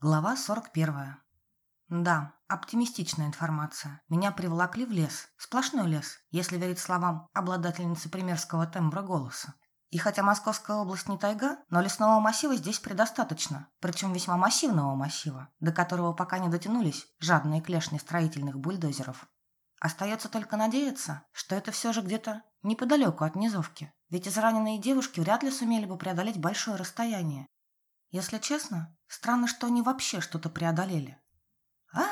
Глава 41. Да, оптимистичная информация. Меня приволокли в лес. Сплошной лес, если верить словам обладательницы примерского тембра голоса. И хотя Московская область не тайга, но лесного массива здесь предостаточно, причем весьма массивного массива, до которого пока не дотянулись жадные клешни строительных бульдозеров. Остается только надеяться, что это все же где-то неподалеку от низовки, ведь израненные девушки вряд ли сумели бы преодолеть большое расстояние, если честно, странно, что они вообще что-то преодолели. а,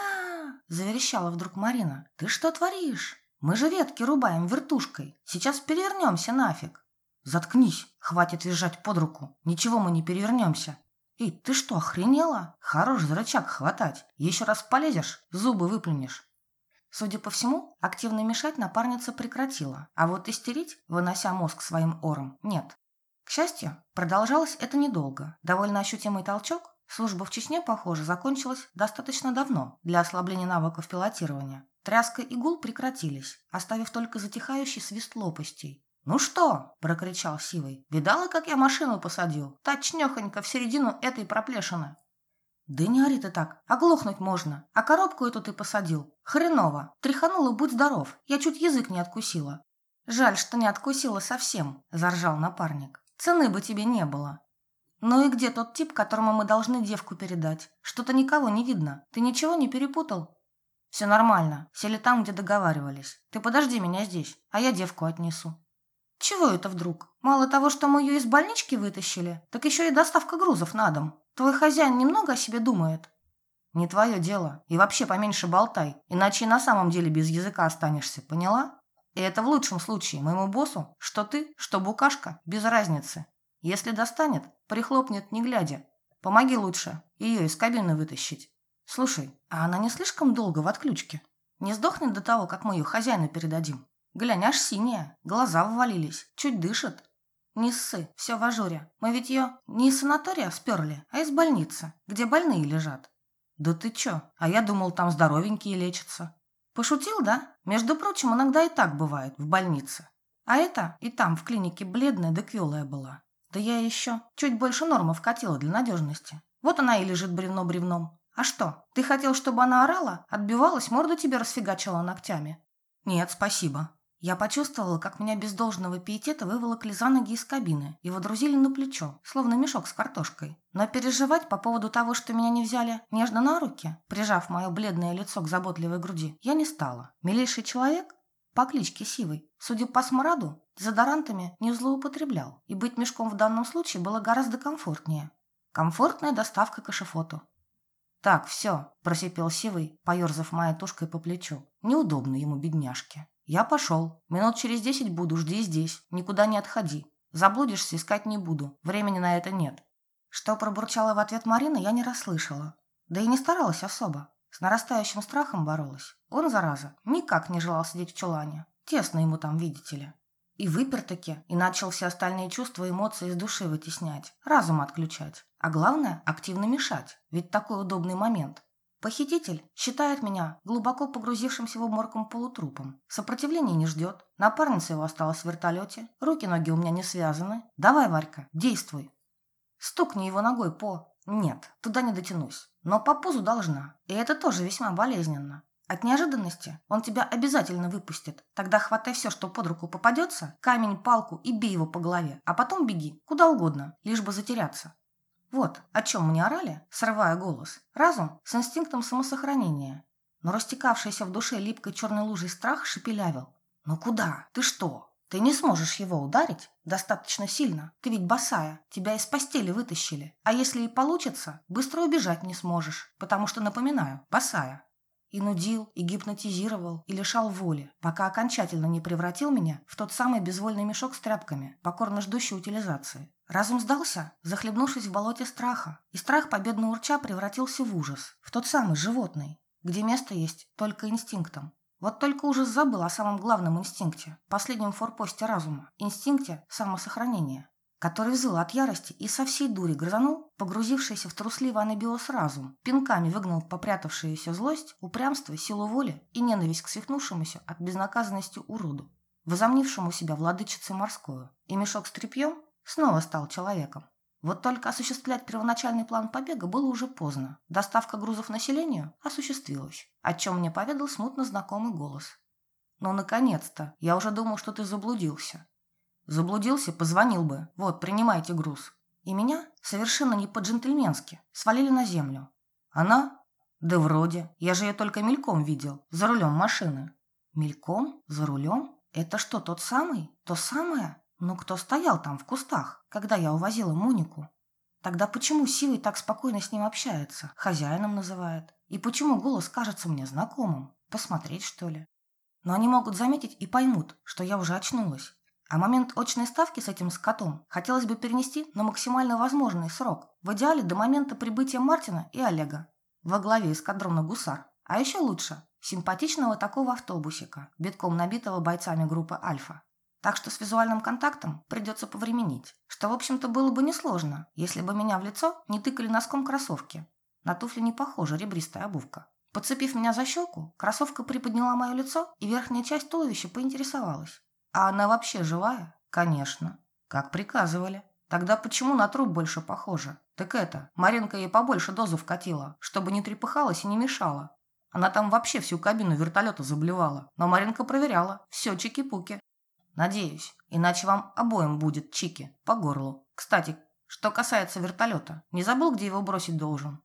заверещала вдруг Марина. «Ты что творишь? Мы же ветки рубаем вертушкой. Сейчас перевернемся нафиг». «Заткнись, хватит визжать под руку. Ничего мы не перевернемся». «Эй, ты что, охренела? Хорош за рычаг хватать. Еще раз полезешь, зубы выплюнешь». Судя по всему, активно мешать напарница прекратила, а вот истерить, вынося мозг своим ором, нет. К счастью, продолжалось это недолго. Довольно ощутимый толчок, служба в Чечне, похоже, закончилась достаточно давно для ослабления навыков пилотирования. Тряска и гул прекратились, оставив только затихающий свист лопастей. «Ну что?» – прокричал Сивый. «Видала, как я машину посадил? Точнёхонько в середину этой проплешины». «Да не ори ты так, оглохнуть можно. А коробку эту ты посадил. Хреново. Тряханула, будь здоров. Я чуть язык не откусила». «Жаль, что не откусила совсем», – заржал напарник. Цены бы тебе не было. Ну и где тот тип, которому мы должны девку передать? Что-то никого не видно. Ты ничего не перепутал? Все нормально. Сели там, где договаривались. Ты подожди меня здесь, а я девку отнесу. Чего это вдруг? Мало того, что мы ее из больнички вытащили, так еще и доставка грузов на дом. Твой хозяин немного о себе думает. Не твое дело. И вообще поменьше болтай, иначе и на самом деле без языка останешься, поняла? И это в лучшем случае моему боссу, что ты, что букашка, без разницы. Если достанет, прихлопнет не глядя. Помоги лучше ее из кабины вытащить. Слушай, а она не слишком долго в отключке? Не сдохнет до того, как мы ее хозяину передадим? Глянь, аж синяя, глаза ввалились, чуть дышит. Не ссы, все в ажуре. Мы ведь ее не из санатория сперли, а из больницы, где больные лежат. Да ты чё? А я думал, там здоровенькие лечатся. Пошутил, да? Между прочим, иногда и так бывает в больнице. А это и там в клинике бледная да квелая была. Да я еще чуть больше нормы вкатила для надежности. Вот она и лежит бревно бревном. А что, ты хотел, чтобы она орала, отбивалась, морду тебе расфигачила ногтями? Нет, спасибо. Я почувствовала, как меня без должного пиетета выволокли за ноги из кабины и водрузили на плечо, словно мешок с картошкой. Но переживать по поводу того, что меня не взяли нежно на руки, прижав мое бледное лицо к заботливой груди, я не стала. Милейший человек по кличке Сивый, судя по смраду, дезодорантами не злоупотреблял, и быть мешком в данном случае было гораздо комфортнее. Комфортная доставка к эшифоту. «Так, все», – просипел Сивый, поерзав моей тушкой по плечу. «Неудобно ему, бедняжке». «Я пошел. Минут через десять буду, жди здесь. Никуда не отходи. Заблудишься, искать не буду. Времени на это нет». Что пробурчала в ответ Марина, я не расслышала. Да и не старалась особо. С нарастающим страхом боролась. Он, зараза, никак не желал сидеть в чулане. Тесно ему там, видите ли. И выпер-таки, и начал все остальные чувства и эмоции из души вытеснять, разум отключать. А главное, активно мешать, ведь такой удобный момент. Похититель считает меня глубоко погрузившимся в обморком полутрупом. Сопротивления не ждет. Напарница его осталась в вертолете. Руки-ноги у меня не связаны. Давай, Варька, действуй. Стукни его ногой по... Нет, туда не дотянусь. Но по пузу должна. И это тоже весьма болезненно. От неожиданности он тебя обязательно выпустит. Тогда хватай все, что под руку попадется, камень, палку и бей его по голове. А потом беги, куда угодно, лишь бы затеряться. Вот о чем мне орали, срывая голос. Разум с инстинктом самосохранения. Но растекавшийся в душе липкой черной лужей страх шепелявил. «Ну куда? Ты что? Ты не сможешь его ударить достаточно сильно. Ты ведь босая, тебя из постели вытащили. А если и получится, быстро убежать не сможешь, потому что, напоминаю, босая. И нудил, и гипнотизировал, и лишал воли, пока окончательно не превратил меня в тот самый безвольный мешок с тряпками, покорно ждущий утилизации. Разум сдался, захлебнувшись в болоте страха, и страх, победно урча, превратился в ужас, в тот самый животный, где место есть только инстинктам. Вот только ужас забыл о самом главном инстинкте, последнем форпосте разума, инстинкте самосохранения, который взвыл от ярости и со всей дури грызанул, погрузившийся в трусливый анабиоз разум, пинками выгнал попрятавшуюся злость, упрямство, силу воли и ненависть к свихнувшемуся от безнаказанности уроду, возомнившему себя владычицей морскую, и мешок с тряпьем снова стал человеком. Вот только осуществлять первоначальный план побега было уже поздно. Доставка грузов населению осуществилась, о чем мне поведал смутно знакомый голос. «Ну, наконец-то! Я уже думал, что ты заблудился». «Заблудился? Позвонил бы. Вот, принимайте груз». И меня совершенно не по-джентльменски свалили на землю. Она? Да вроде. Я же ее только мельком видел, за рулем машины. Мельком? За рулем? Это что, тот самый? То самое? Ну, кто стоял там в кустах, когда я увозила Монику? Тогда почему Сивый так спокойно с ним общается, хозяином называет? И почему голос кажется мне знакомым? Посмотреть, что ли? Но они могут заметить и поймут, что я уже очнулась. А момент очной ставки с этим скотом хотелось бы перенести на максимально возможный срок, в идеале до момента прибытия Мартина и Олега во главе эскадрона «Гусар». А еще лучше – симпатичного такого автобусика, битком набитого бойцами группы «Альфа». Так что с визуальным контактом придется повременить, что, в общем-то, было бы несложно, если бы меня в лицо не тыкали носком кроссовки. На туфли не похожа ребристая обувка. Подцепив меня за щеку, кроссовка приподняла мое лицо, и верхняя часть туловища поинтересовалась. А она вообще живая? Конечно. Как приказывали. Тогда почему на труп больше похоже? Так это, Маринка ей побольше дозу вкатила, чтобы не трепыхалась и не мешала. Она там вообще всю кабину вертолета заблевала. Но Маринка проверяла. Все чики-пуки. Надеюсь, иначе вам обоим будет чики по горлу. Кстати, что касается вертолета, не забыл, где его бросить должен?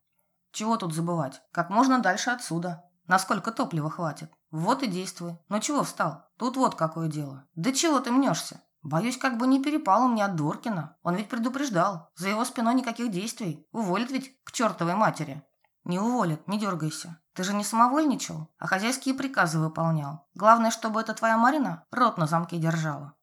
Чего тут забывать? Как можно дальше отсюда. Насколько топлива хватит. Вот и действуй. Ну чего встал? Тут вот какое дело. Да чего ты мнешься? Боюсь, как бы не перепало мне от Доркина. Он ведь предупреждал. За его спиной никаких действий. Уволит ведь к чертовой матери. Не уволит, не дергайся. Ты же не самовольничал, а хозяйские приказы выполнял. Главное, чтобы эта твоя Марина рот на замке держала.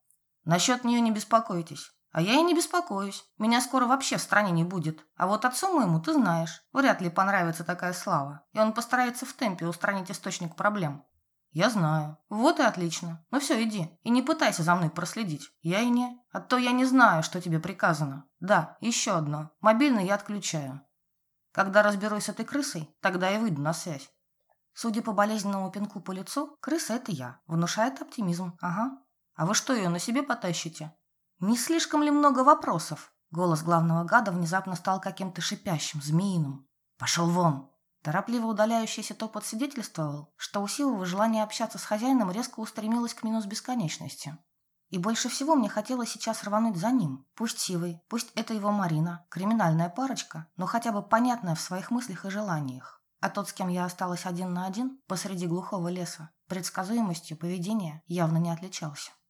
Насчет нее не беспокойтесь. А я и не беспокоюсь. Меня скоро вообще в стране не будет. А вот отцу моему ты знаешь. Вряд ли понравится такая слава. И он постарается в темпе устранить источник проблем. «Я знаю. Вот и отлично. Ну все, иди. И не пытайся за мной проследить. Я и не. А то я не знаю, что тебе приказано. Да, еще одно. Мобильный я отключаю. Когда разберусь с этой крысой, тогда и выйду на связь». Судя по болезненному пинку по лицу, крыса – это я. Внушает оптимизм. Ага. А вы что, ее на себе потащите? Не слишком ли много вопросов? Голос главного гада внезапно стал каким-то шипящим, змеиным. «Пошел вон!» Торопливо удаляющийся топот свидетельствовал, что у Силова желание общаться с хозяином резко устремилось к минус бесконечности. И больше всего мне хотелось сейчас рвануть за ним. Пусть Сивый, пусть это его Марина, криминальная парочка, но хотя бы понятная в своих мыслях и желаниях. А тот, с кем я осталась один на один посреди глухого леса, предсказуемостью поведения явно не отличался.